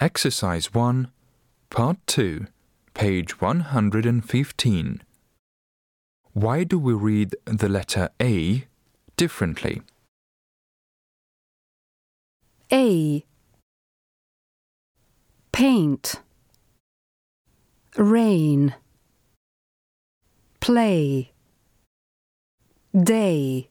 Exercise 1, Part 2, page 115. Why do we read the letter A differently? A. Paint. Rain. Play. Day.